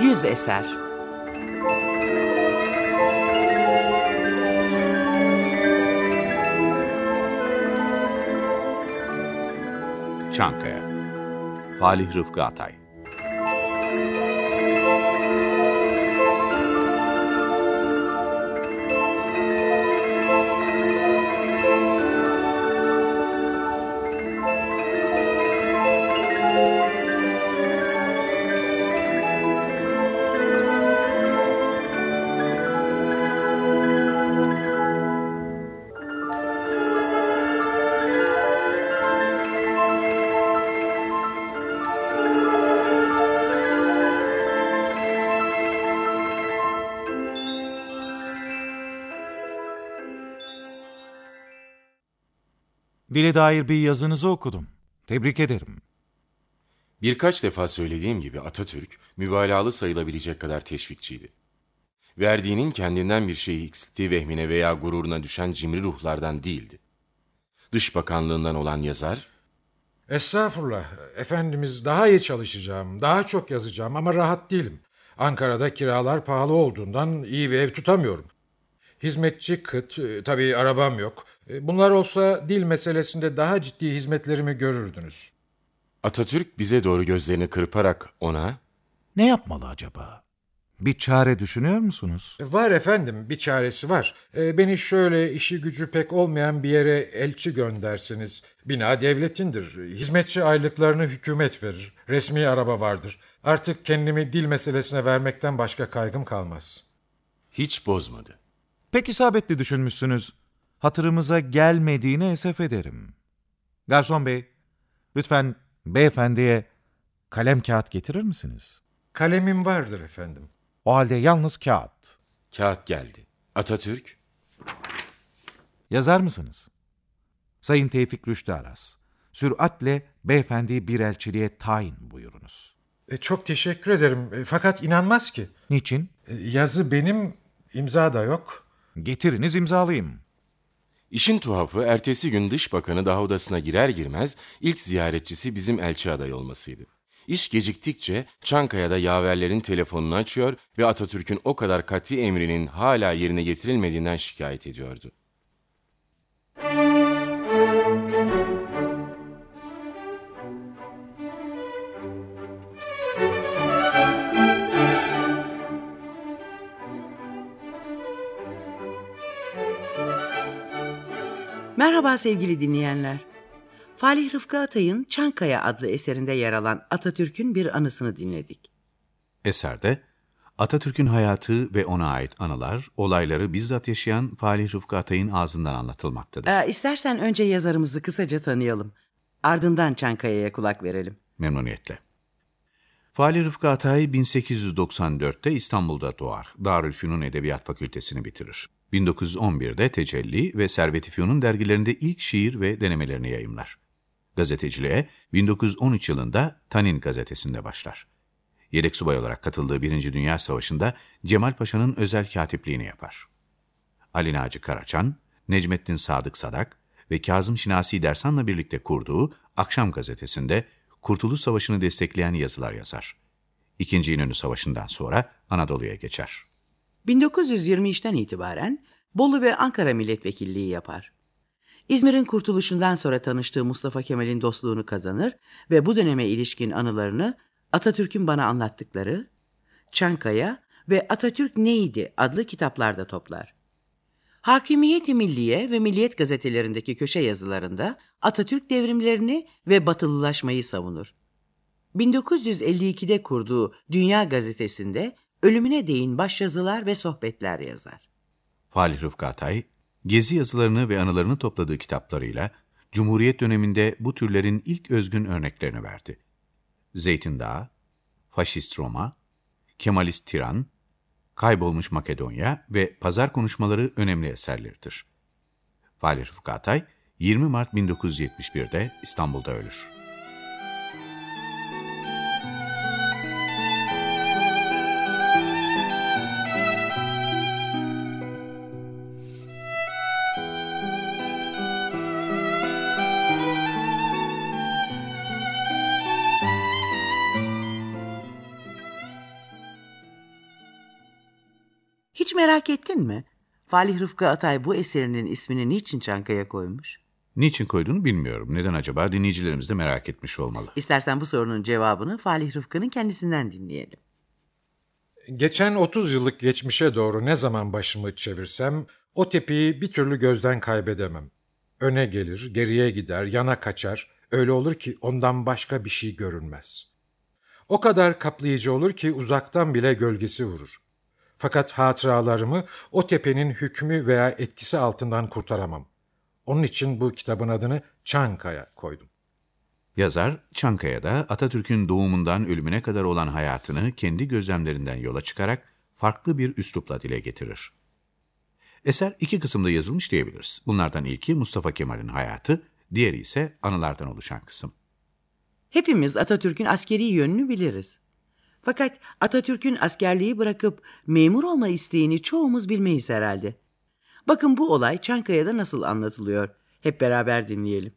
Yüz eser. Çankaya Falih Rıfkı Atay Dile dair bir yazınızı okudum. Tebrik ederim. Birkaç defa söylediğim gibi Atatürk mübalağalı sayılabilecek kadar teşvikçiydi. Verdiğinin kendinden bir şeyi eksilttiği vehmine veya gururuna düşen cimri ruhlardan değildi. Dış Bakanlığından olan yazar, Estağfurullah. Efendimiz daha iyi çalışacağım, daha çok yazacağım ama rahat değilim. Ankara'da kiralar pahalı olduğundan iyi bir ev tutamıyorum. Hizmetçi kıt, e, tabii arabam yok. E, Bunlar olsa dil meselesinde daha ciddi hizmetlerimi görürdünüz. Atatürk bize doğru gözlerini kırparak ona, Ne yapmalı acaba? Bir çare düşünüyor musunuz? E, Var efendim, bir çaresi var. E, Beni şöyle işi gücü pek olmayan bir yere elçi göndersiniz. Bina devletindir. Hizmetçi aylıklarını hükümet verir. Resmi araba vardır. Artık kendimi dil meselesine vermekten başka kaygım kalmaz. hiç bozmadı. Pek isabetli düşünmüşsünüz. Hatırımıza gelmediğine esef ederim. Garson bey, lütfen beyefendiye kalem kağıt getirir misiniz? Kalemim vardır efendim. O halde yalnız kağıt. Kağıt geldi. Atatürk, Yazar mısınız? Sayın Tevfik Rüştü Aras, süratle beyefendi bir elçiliğe tayin buyurunuz. E, çok teşekkür ederim. E, fakat inanmaz ki. Niçin? E, yazı benim, imza da yok. Getiriniz imzalayayım. İşin tuhafı ertesi gün dış bakanı daha odasına girer girmez ilk ziyaretçisi bizim elçi adayı olmasıydı. İş geciktikçe Çankaya'da yaverlerin telefonunu açıyor ve Atatürk'ün o kadar kat'i emrinin hala yerine getirilmediğinden şikayet ediyordu. Merhaba sevgili dinleyenler. Falih Rıfkı Atay'ın Çankaya adlı eserinde yer alan Atatürk'ün bir anısını dinledik. Eserde Atatürk'ün hayatı ve ona ait anılar, olayları bizzat yaşayan Falih Rıfkı Atay'ın ağzından anlatılmaktadır. Ee, istersen önce yazarımızı kısaca tanıyalım. Ardından Çankaya'ya kulak verelim. Memnuniyetle. Falih Rıfkı Atay 1894'te İstanbul'da doğar. Darülfünun Edebiyat Fakültesini bitirir. 1911'de Tecelli ve Servet-i Fünun dergilerinde ilk şiir ve denemelerini yayımlar. Gazeteciliğe 1913 yılında Tanin gazetesinde başlar. Yedek subay olarak katıldığı Birinci Dünya Savaşı'nda Cemal Paşa'nın özel katipliğini yapar. Ali Naci Karaçan, Necmettin Sadık Sadak ve Kazım Şinasi Dersan'la birlikte kurduğu Akşam gazetesinde Kurtuluş Savaşı'nı destekleyen yazılar yazar. İkinci İnönü Savaşı'ndan sonra Anadolu'ya geçer. 1923'ten itibaren Bolu ve Ankara milletvekilliği yapar. İzmir'in kurtuluşundan sonra tanıştığı Mustafa Kemal'in dostluğunu kazanır ve bu döneme ilişkin anılarını Atatürk'ün bana anlattıkları, Çankaya ve Atatürk Neydi adlı kitaplarda toplar. Hakimiyet-i Milliye ve Milliyet gazetelerindeki köşe yazılarında Atatürk devrimlerini ve batılılaşmayı savunur. 1952'de kurduğu Dünya Gazetesi'nde ölümüne değin başyazılar ve sohbetler yazar. Falih Rıfkı Atay, gezi yazılarını ve anılarını topladığı kitaplarıyla Cumhuriyet döneminde bu türlerin ilk özgün örneklerini verdi. Zeytin Dağı, Faşist Roma, Kemalist Tiran, Kaybolmuş Makedonya ve Pazar Konuşmaları önemli eserleridir. Falih Rıfkı Atay, 20 Mart 1971'de İstanbul'da ölür. Merak ettin mi? Falih Rıfkı Atay bu eserinin ismini niçin Çankaya koymuş? Niçin koyduğunu bilmiyorum. Neden acaba dinleyicilerimiz de merak etmiş olmalı. İstersen bu sorunun cevabını Falih Rıfkı'nın kendisinden dinleyelim. Geçen 30 yıllık geçmişe doğru ne zaman başımı çevirsem o tepeyi bir türlü gözden kaybedemem. Öne gelir, geriye gider, yana kaçar. Öyle olur ki ondan başka bir şey görünmez. O kadar kaplayıcı olur ki uzaktan bile gölgesi vurur. Fakat hatıralarımı o tepenin hükmü veya etkisi altından kurtaramam. Onun için bu kitabın adını Çankaya koydum. Yazar, Çankaya'da Atatürk'ün doğumundan ölümüne kadar olan hayatını kendi gözlemlerinden yola çıkarak farklı bir üslupla dile getirir. Eser iki kısımda yazılmış diyebiliriz. Bunlardan ilki Mustafa Kemal'in hayatı, diğeri ise anılardan oluşan kısım. Hepimiz Atatürk'ün askeri yönünü biliriz. Fakat Atatürk'ün askerliği bırakıp memur olma isteğini çoğumuz bilmeyiz herhalde. Bakın bu olay Çankaya'da nasıl anlatılıyor. Hep beraber dinleyelim.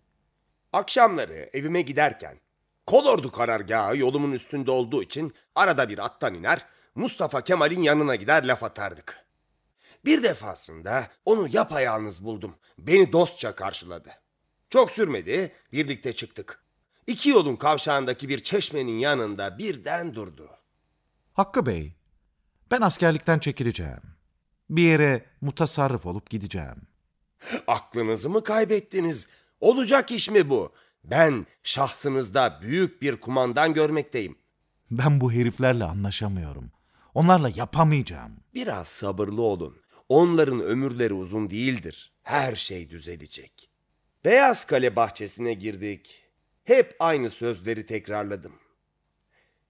Akşamları evime giderken kolordu karargahı yolumun üstünde olduğu için arada bir attan iner Mustafa Kemal'in yanına gider laf atardık. Bir defasında onu yapayalnız buldum. Beni dostça karşıladı. Çok sürmedi birlikte çıktık. İki yolun kavşağındaki bir çeşmenin yanında birden durdu. Hakkı Bey, ben askerlikten çekileceğim. Bir yere mutasarrıf olup gideceğim. Aklınızı mı kaybettiniz? Olacak iş mi bu? Ben şahsınızda büyük bir kumandan görmekteyim. Ben bu heriflerle anlaşamıyorum. Onlarla yapamayacağım. Biraz sabırlı olun. Onların ömürleri uzun değildir. Her şey düzelecek. Beyaz Kale bahçesine girdik. Hep aynı sözleri tekrarladım.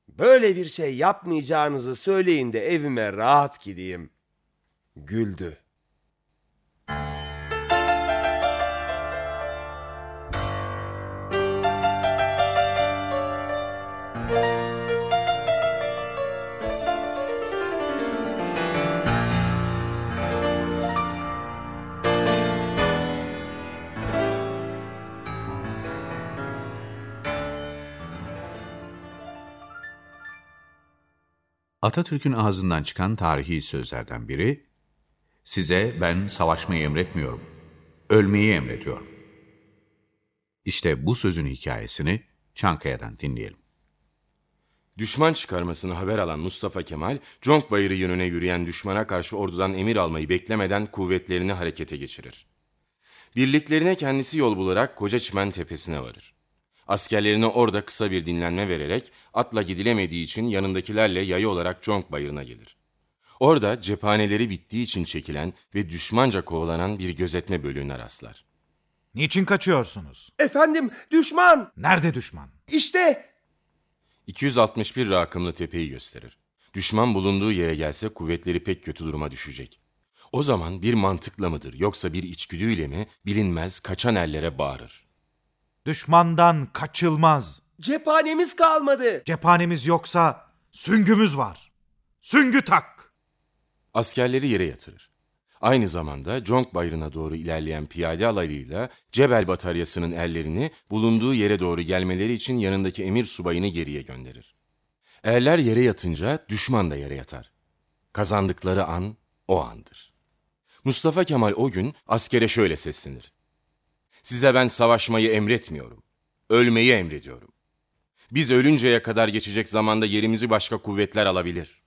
Böyle bir şey yapmayacağınızı söyleyin de evime rahat gideyim. Güldü. Atatürk'ün ağzından çıkan tarihi sözlerden biri, size ben savaşmayı emretmiyorum, ölmeyi emrediyorum. İşte bu sözün hikayesini Çankaya'dan dinleyelim. Düşman çıkarmasını haber alan Mustafa Kemal, Conk Bayırı yönüne yürüyen düşmana karşı ordudan emir almayı beklemeden kuvvetlerini harekete geçirir. Birliklerine kendisi yol bularak Koca Tepesi'ne varır. Askerlerine orada kısa bir dinlenme vererek atla gidilemediği için yanındakilerle yayı olarak Conk Bayırı'na gelir. Orada cephaneleri bittiği için çekilen ve düşmanca kovalanan bir gözetme bölüğüne rastlar. Niçin kaçıyorsunuz? Efendim düşman! Nerede düşman? İşte 261 rakımlı tepeyi gösterir. Düşman bulunduğu yere gelse kuvvetleri pek kötü duruma düşecek. O zaman bir mantıkla mıdır yoksa bir içgüdüyle mi bilinmez kaçan ellere bağırır. Düşmandan kaçılmaz. cephanemiz kalmadı. Cephanemiz yoksa süngümüz var. Süngü tak. Askerleri yere yatırır. Aynı zamanda Conk Bayırı'na doğru ilerleyen piyade alayıyla Cebel Bataryası'nın erlerini bulunduğu yere doğru gelmeleri için yanındaki emir subayını geriye gönderir. Erler yere yatınca düşman da yere yatar. Kazandıkları an o andır. Mustafa Kemal o gün askere şöyle seslenir. Size ben savaşmayı emretmiyorum. Ölmeyi emrediyorum. Biz ölünceye kadar geçecek zamanda yerimizi başka kuvvetler alabilir.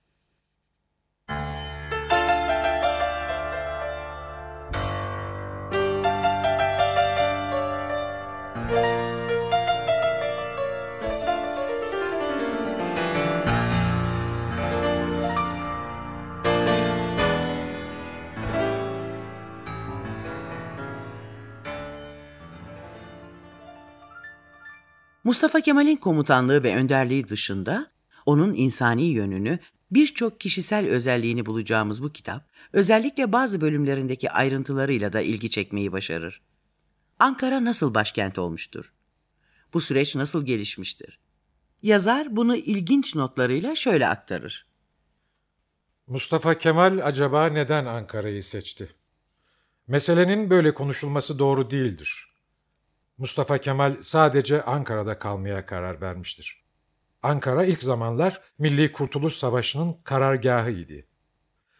Mustafa Kemal'in komutanlığı ve önderliği dışında onun insani yönünü, birçok kişisel özelliğini bulacağımız bu kitap, özellikle bazı bölümlerindeki ayrıntılarıyla da ilgi çekmeyi başarır. Ankara nasıl başkent olmuştur? Bu süreç nasıl gelişmiştir? Yazar bunu ilginç notlarıyla şöyle aktarır. Mustafa Kemal acaba neden Ankara'yı seçti? Meselenin böyle konuşulması doğru değildir. Mustafa Kemal sadece Ankara'da kalmaya karar vermiştir. Ankara ilk zamanlar Milli Kurtuluş Savaşı'nın karargahıydı.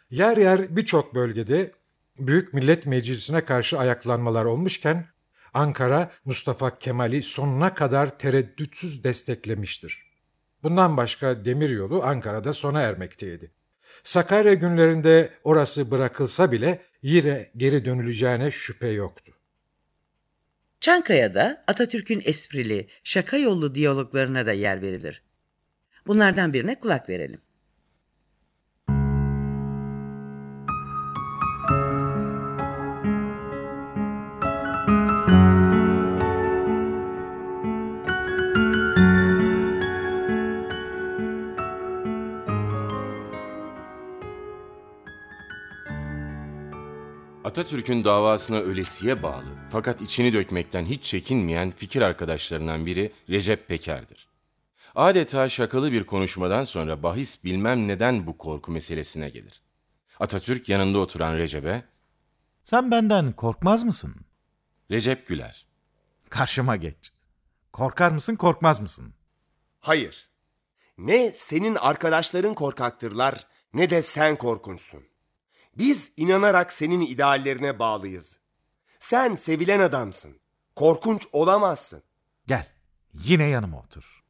Yer yer birçok bölgede Büyük Millet Meclisi'ne karşı ayaklanmalar olmuşken Ankara Mustafa Kemal'i sonuna kadar tereddütsüz desteklemiştir. Bundan başka demiryolu Ankara'da sona ermekteydi. Sakarya günlerinde orası bırakılsa bile yine geri dönüleceğine şüphe yoktu. Çankaya'da Atatürk'ün esprili, şaka yollu diyaloglarına da yer verilir. Bunlardan birine kulak verelim. Atatürk'ün davasına ölesiye bağlı fakat içini dökmekten hiç çekinmeyen fikir arkadaşlarından biri Recep Peker'dir. Adeta şakalı bir konuşmadan sonra bahis bilmem neden bu korku meselesine gelir. Atatürk yanında oturan Recep'e, Sen benden korkmaz mısın? Recep güler. Karşıma geç. Korkar mısın, korkmaz mısın? Hayır. Ne senin arkadaşların korkaktırlar ne de sen korkunçsun. Biz inanarak senin ideallerine bağlıyız. Sen sevilen adamsın. Korkunç olamazsın. Gel, yine yanıma otur.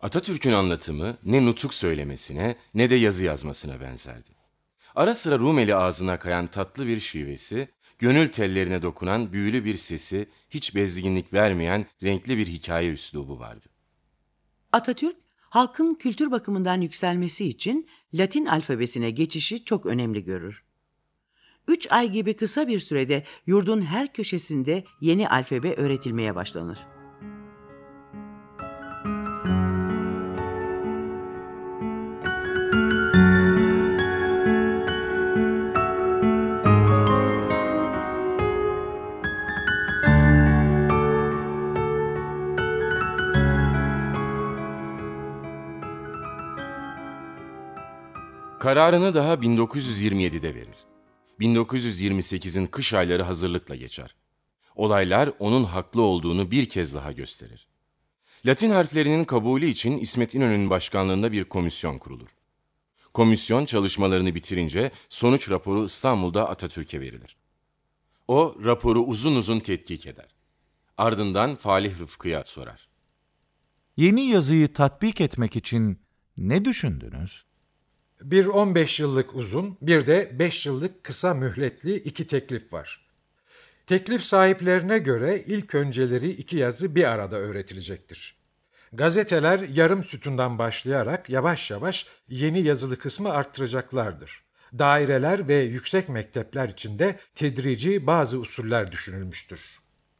Atatürk'ün anlatımı ne nutuk söylemesine ne de yazı yazmasına benzerdi. Ara sıra Rumeli ağzına kayan tatlı bir şivesi, gönül tellerine dokunan büyülü bir sesi, hiç bezginlik vermeyen renkli bir hikaye üslubu vardı. Atatürk, halkın kültür bakımından yükselmesi için Latin alfabesine geçişi çok önemli görür. Üç ay gibi kısa bir sürede yurdun her köşesinde yeni alfabe öğretilmeye başlanır. Kararını daha 1927'de verir. 1928'in kış ayları hazırlıkla geçer. Olaylar onun haklı olduğunu bir kez daha gösterir. Latin harflerinin kabulü için İsmet İnönü'nün başkanlığında bir komisyon kurulur. Komisyon çalışmalarını bitirince sonuç raporu İstanbul'da Atatürk'e verilir. O raporu uzun uzun tetkik eder. Ardından Falih Rıfkı'ya sorar. Yeni yazıyı tatbik etmek için ne düşündünüz? Bir 15 yıllık uzun, bir de 5 yıllık kısa mühletli iki teklif var. Teklif sahiplerine göre ilk önceleri iki yazı bir arada öğretilecektir. Gazeteler yarım sütundan başlayarak yavaş yavaş yeni yazılı kısmı arttıracaklardır. Daireler ve yüksek mektepler içinde tedrici bazı usuller düşünülmüştür.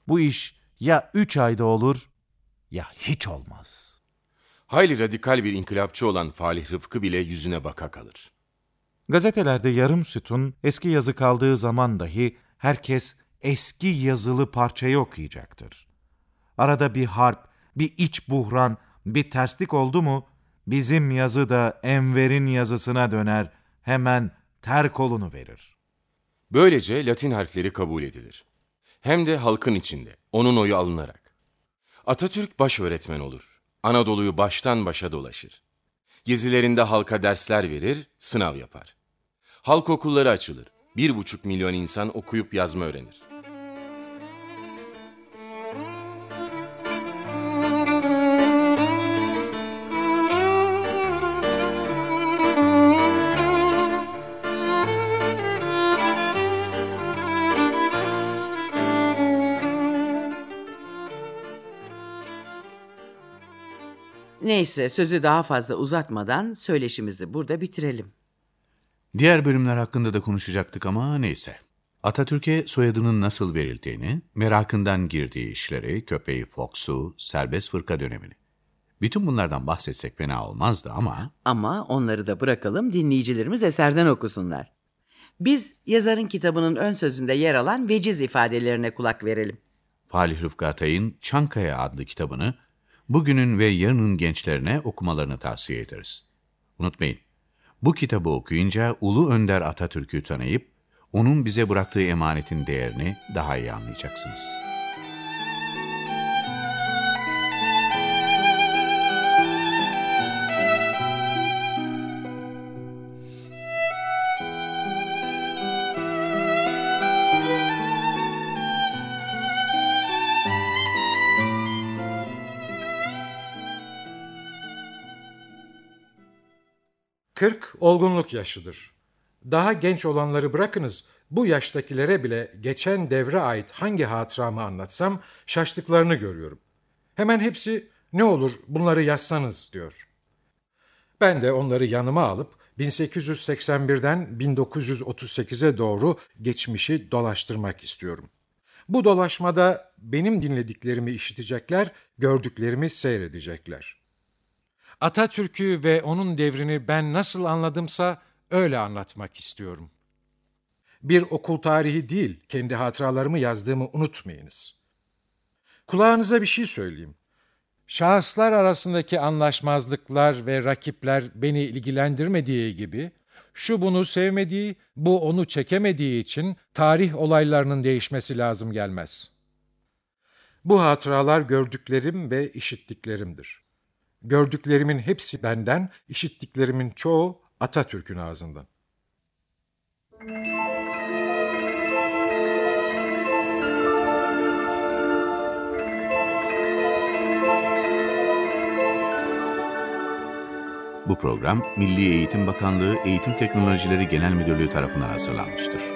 Bu iş ya üç ayda olur ya hiç olmaz. Hayli radikal bir inkılapçı olan Falih Rıfkı bile yüzüne baka kalır. Gazetelerde yarım sütun eski yazı kaldığı zaman dahi herkes eski yazılı parçayı okuyacaktır. Arada bir harp, bir iç buhran, bir terslik oldu mu bizim yazı da Enver'in yazısına döner, hemen ter kolunu verir. Böylece Latin harfleri kabul edilir. Hem de halkın içinde, onun oyu alınarak. Atatürk baş öğretmen olur. Anadolu'yu baştan başa dolaşır. Gezilerinde halka dersler verir, sınav yapar. Halk okulları açılır. Bir buçuk milyon insan okuyup yazma öğrenir. Neyse sözü daha fazla uzatmadan söyleşimizi burada bitirelim. Diğer bölümler hakkında da konuşacaktık ama neyse. Atatürk'e soyadının nasıl verildiğini, merakından girdiği işleri, köpeği Fox'u, serbest fırka dönemini. Bütün bunlardan bahsetsek fena olmazdı ama... Ama onları da bırakalım dinleyicilerimiz eserden okusunlar. Biz yazarın kitabının ön sözünde yer alan veciz ifadelerine kulak verelim. Falih Rıfkı Atay'ın Çankaya adlı kitabını bugünün ve yarının gençlerine okumalarını tavsiye ederiz. Unutmayın, bu kitabı okuyunca Ulu Önder Atatürk'ü tanıyıp, onun bize bıraktığı emanetin değerini daha iyi anlayacaksınız. 40 olgunluk yaşıdır. Daha genç olanları bırakınız, bu yaştakilere bile geçen devre ait hangi hatıramı anlatsam şaştıklarını görüyorum. Hemen hepsi ne olur bunları yazsanız diyor. Ben de onları yanıma alıp 1881'den 1938'e doğru geçmişi dolaştırmak istiyorum. Bu dolaşmada benim dinlediklerimi işitecekler, gördüklerimi seyredecekler. Atatürk'ü ve onun devrini ben nasıl anladımsa öyle anlatmak istiyorum. Bir okul tarihi değil, kendi hatıralarımı yazdığımı unutmayınız. Kulağınıza bir şey söyleyeyim. Şahıslar arasındaki anlaşmazlıklar ve rakipler beni ilgilendirmediği gibi, şu bunu sevmediği, bu onu çekemediği için tarih olaylarının değişmesi lazım gelmez. Bu hatıralar gördüklerim ve işittiklerimdir. Gördüklerimin hepsi benden, işittiklerimin çoğu Atatürk'ün ağzından. Bu program Milli Eğitim Bakanlığı Eğitim Teknolojileri Genel Müdürlüğü tarafından hazırlanmıştır.